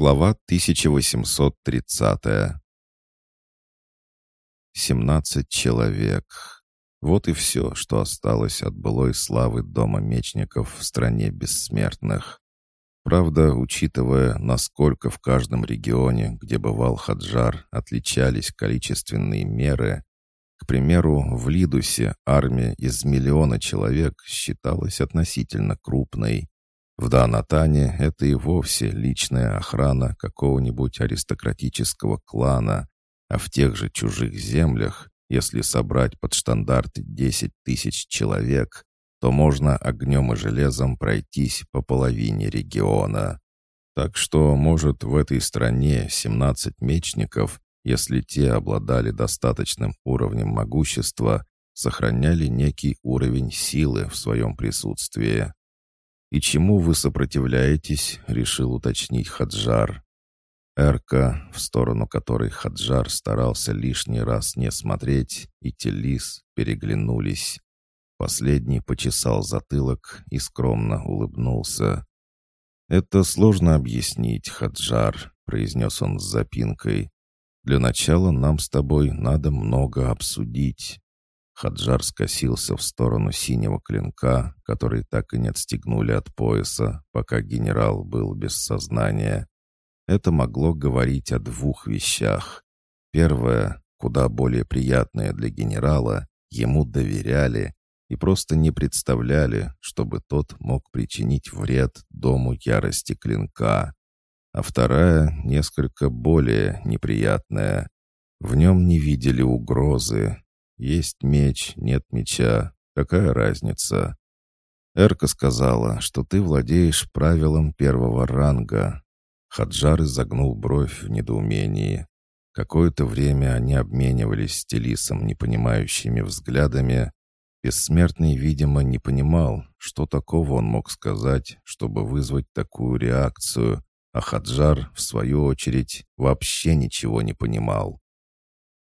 Глава 1830. 17 человек. Вот и все, что осталось от былой славы Дома Мечников в стране бессмертных. Правда, учитывая, насколько в каждом регионе, где бывал Хаджар, отличались количественные меры, к примеру, в Лидусе армия из миллиона человек считалась относительно крупной, в Данатане это и вовсе личная охрана какого-нибудь аристократического клана, а в тех же чужих землях, если собрать под штандарты 10 тысяч человек, то можно огнем и железом пройтись по половине региона. Так что, может, в этой стране 17 мечников, если те обладали достаточным уровнем могущества, сохраняли некий уровень силы в своем присутствии. «И чему вы сопротивляетесь?» — решил уточнить Хаджар. Эрка, в сторону которой Хаджар старался лишний раз не смотреть, и Телис переглянулись. Последний почесал затылок и скромно улыбнулся. «Это сложно объяснить, Хаджар», — произнес он с запинкой. «Для начала нам с тобой надо много обсудить. Хаджар скосился в сторону синего клинка, который так и не отстегнули от пояса, пока генерал был без сознания. Это могло говорить о двух вещах. Первое, куда более приятное для генерала, ему доверяли и просто не представляли, чтобы тот мог причинить вред дому ярости клинка. А вторая, несколько более неприятная. В нем не видели угрозы, есть меч, нет меча. Какая разница? Эрка сказала, что ты владеешь правилом первого ранга. Хаджар изогнул бровь в недоумении. Какое-то время они обменивались с Телисом непонимающими взглядами. Бессмертный, видимо, не понимал, что такого он мог сказать, чтобы вызвать такую реакцию, а Хаджар, в свою очередь, вообще ничего не понимал.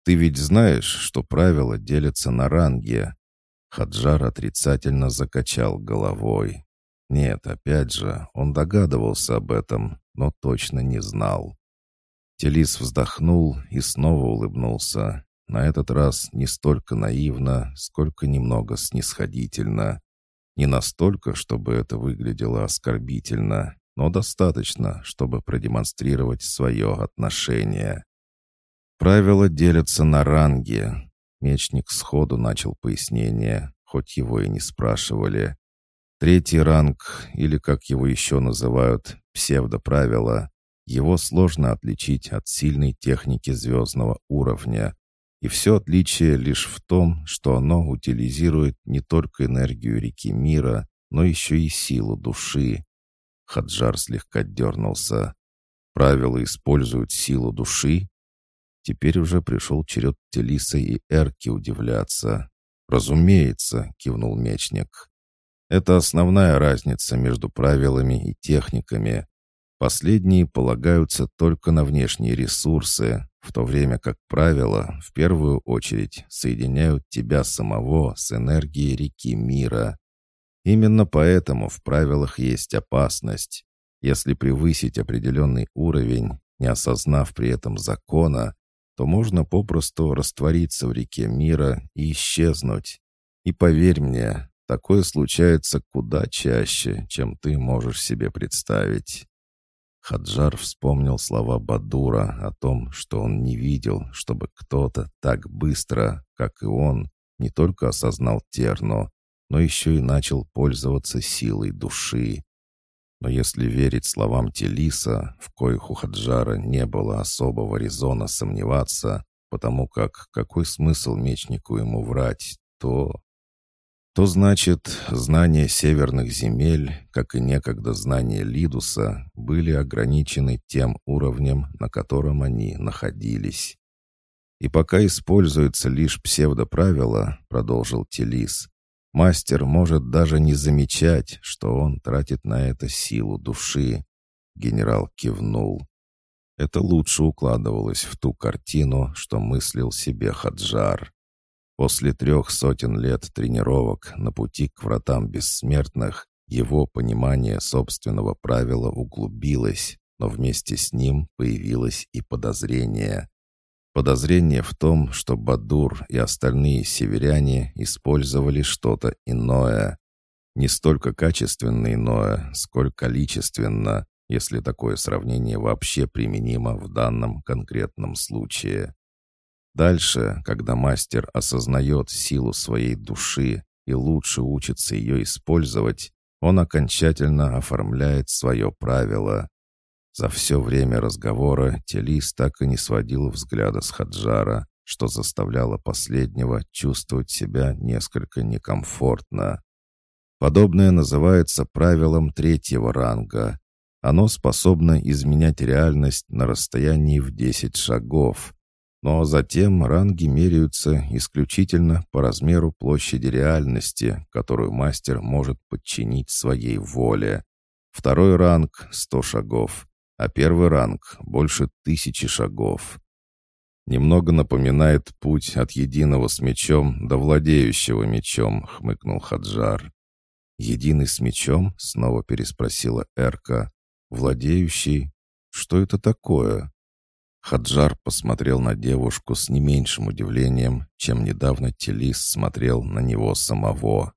Ты ведь знаешь, что правила делятся на ранги?» Хаджар отрицательно закачал головой. Нет, опять же, он догадывался об этом, но точно не знал. Телис вздохнул и снова улыбнулся. На этот раз не столько наивно, сколько немного снисходительно. Не настолько, чтобы это выглядело оскорбительно, но достаточно, чтобы продемонстрировать свое отношение. Правила делятся на ранги. Мечник сходу начал пояснение, хоть его и не спрашивали. Третий ранг, или как его еще называют, псевдоправила, его сложно отличить от сильной техники звездного уровня. И все отличие лишь в том, что оно утилизирует не только энергию реки мира, но еще и силу души. Хаджар слегка дернулся. Правила используют силу души? Теперь уже пришел черед Телиса и Эрки удивляться. «Разумеется», — кивнул мечник. «Это основная разница между правилами и техниками. Последние полагаются только на внешние ресурсы, в то время как правила, в первую очередь, соединяют тебя самого с энергией реки мира. Именно поэтому в правилах есть опасность. Если превысить определенный уровень, не осознав при этом закона, то можно попросту раствориться в реке мира и исчезнуть. И поверь мне, такое случается куда чаще, чем ты можешь себе представить. Хаджар вспомнил слова Бадура о том, что он не видел, чтобы кто-то так быстро, как и он, не только осознал терну, но еще и начал пользоваться силой души. Но если верить словам Телиса, в коих у Хаджара не было особого резона сомневаться, потому как какой смысл мечнику ему врать, то... То значит, знания северных земель, как и некогда знания Лидуса, были ограничены тем уровнем, на котором они находились. «И пока используется лишь псевдоправило», — продолжил Телис, Мастер может даже не замечать, что он тратит на это силу души. Генерал кивнул. Это лучше укладывалось в ту картину, что мыслил себе Хаджар. После трех сотен лет тренировок на пути к вратам бессмертных его понимание собственного правила углубилось, но вместе с ним появилось и подозрение. Подозрение в том, что Бадур и остальные северяне использовали что-то иное. Не столько качественно иное, сколько количественно, если такое сравнение вообще применимо в данном конкретном случае. Дальше, когда мастер осознает силу своей души и лучше учится ее использовать, он окончательно оформляет свое правило. За все время разговора Телис так и не сводил взгляда с Хаджара, что заставляло последнего чувствовать себя несколько некомфортно. Подобное называется правилом третьего ранга. Оно способно изменять реальность на расстоянии в 10 шагов, но затем ранги меряются исключительно по размеру площади реальности, которую мастер может подчинить своей воле. Второй ранг — 100 шагов, а первый ранг — больше тысячи шагов. «Немного напоминает путь от единого с мечом до владеющего мечом», — хмыкнул Хаджар. «Единый с мечом?» — снова переспросила Эрка. «Владеющий? Что это такое?» Хаджар посмотрел на девушку с не меньшим удивлением, чем недавно Телис смотрел на него самого.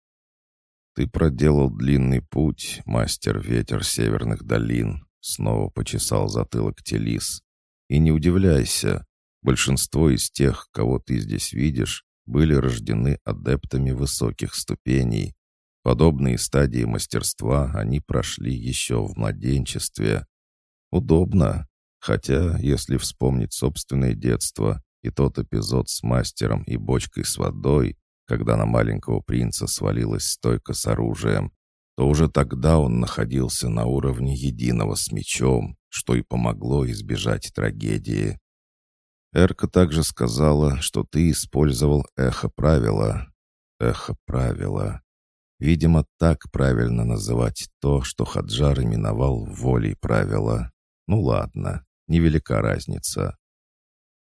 «Ты проделал длинный путь, мастер ветер северных долин», — снова почесал затылок Телис. «И не удивляйся, большинство из тех, кого ты здесь видишь, были рождены адептами высоких ступеней. Подобные стадии мастерства они прошли еще в младенчестве. Удобно, Хотя, если вспомнить собственное детство и тот эпизод с мастером и бочкой с водой, когда на маленького принца свалилась стойка с оружием, то уже тогда он находился на уровне единого с мечом, что и помогло избежать трагедии. Эрка также сказала, что ты использовал эхо правила. Эхо правила. Видимо, так правильно называть то, что Хаджар именовал волей правила. Ну ладно невелика разница.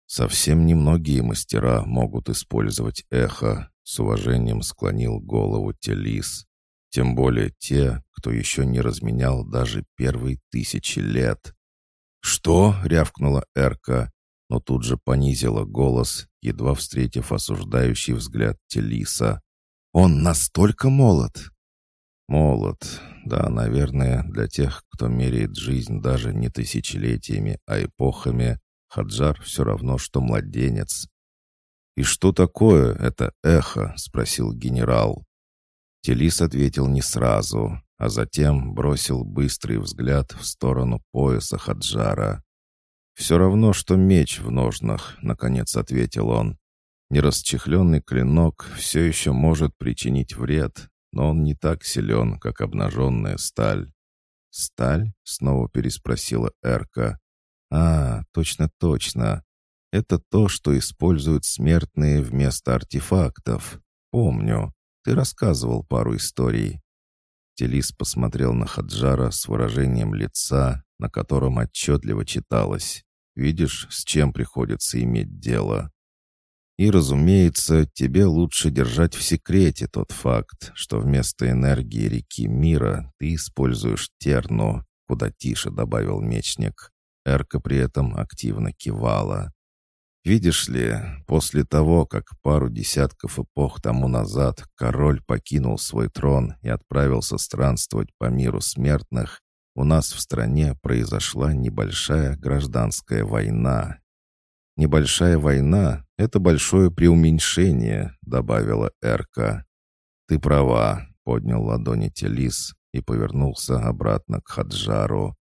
Совсем немногие мастера могут использовать эхо, с уважением склонил голову Телис. Тем более те, кто еще не разменял даже первые тысячи лет. «Что?» — рявкнула Эрка, но тут же понизила голос, едва встретив осуждающий взгляд Телиса. «Он настолько молод!» «Молод. Да, наверное, для тех, кто меряет жизнь даже не тысячелетиями, а эпохами, Хаджар все равно, что младенец. «И что такое это эхо?» — спросил генерал. Телис ответил не сразу, а затем бросил быстрый взгляд в сторону пояса Хаджара. «Все равно, что меч в ножнах», — наконец ответил он. «Нерасчехленный клинок все еще может причинить вред, но он не так силен, как обнаженная сталь. «Сталь?» — снова переспросила Эрка. «А, точно-точно. Это то, что используют смертные вместо артефактов. Помню. Ты рассказывал пару историй». Телис посмотрел на Хаджара с выражением лица, на котором отчетливо читалось. «Видишь, с чем приходится иметь дело?» И, разумеется, тебе лучше держать в секрете тот факт, что вместо энергии реки мира ты используешь терну, куда тише добавил мечник. Эрка при этом активно кивала. Видишь ли, после того, как пару десятков эпох тому назад король покинул свой трон и отправился странствовать по миру смертных, у нас в стране произошла небольшая гражданская война, «Небольшая война — это большое преуменьшение», — добавила Эрка. «Ты права», — поднял ладони Телис и повернулся обратно к Хаджару.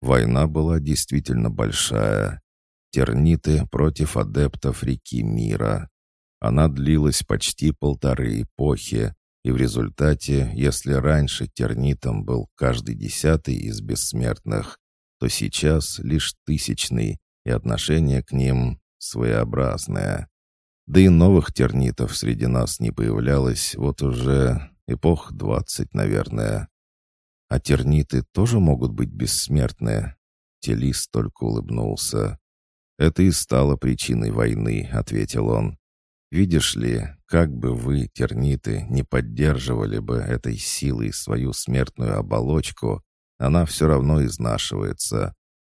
Война была действительно большая. Терниты против адептов реки мира. Она длилась почти полторы эпохи, и в результате, если раньше тернитом был каждый десятый из бессмертных, то сейчас лишь тысячный, и отношение к ним своеобразное. Да и новых тернитов среди нас не появлялось вот уже эпох двадцать, наверное. А терниты тоже могут быть бессмертные. Телис только улыбнулся. «Это и стало причиной войны», — ответил он. «Видишь ли, как бы вы, терниты, не поддерживали бы этой силой свою смертную оболочку, она все равно изнашивается.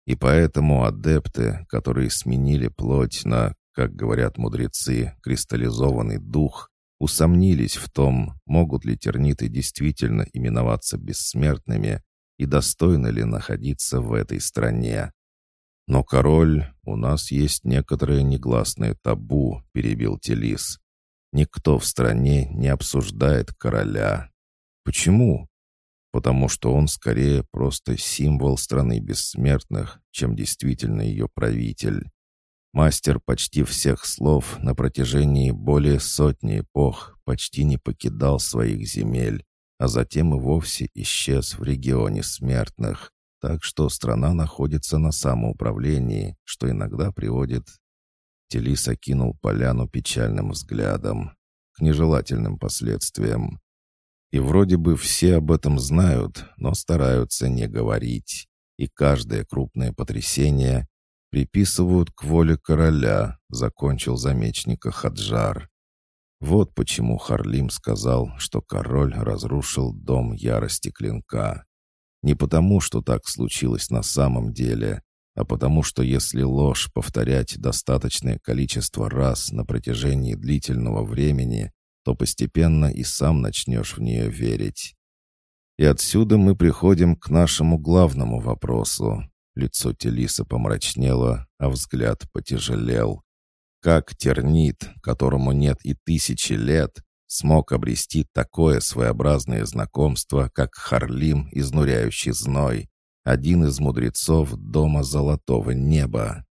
И поэтому адепты, которые сменили плоть на, как говорят мудрецы, кристаллизованный дух, усомнились в том, могут ли терниты действительно именоваться бессмертными и достойны ли находиться в этой стране. «Но, король, у нас есть некоторые негласные табу», — перебил Телис. «Никто в стране не обсуждает короля». «Почему?» «Потому что он скорее просто символ страны бессмертных, чем действительно ее правитель. Мастер почти всех слов на протяжении более сотни эпох почти не покидал своих земель, а затем и вовсе исчез в регионе смертных. Так что страна находится на самоуправлении, что иногда приводит... Телис окинул поляну печальным взглядом, к нежелательным последствиям. И вроде бы все об этом знают, но стараются не говорить. И каждое крупное потрясение приписывают к воле короля, закончил замечника Хаджар. Вот почему Харлим сказал, что король разрушил дом ярости клинка. Не потому, что так случилось на самом деле, а потому что если ложь повторять достаточное количество раз на протяжении длительного времени, то постепенно и сам начнешь в нее верить. И отсюда мы приходим к нашему главному вопросу. Лицо Телиса помрачнело, а взгляд потяжелел. Как тернит, которому нет и тысячи лет, смог обрести такое своеобразное знакомство, как Харлим, изнуряющий зной, один из мудрецов Дома Золотого Неба?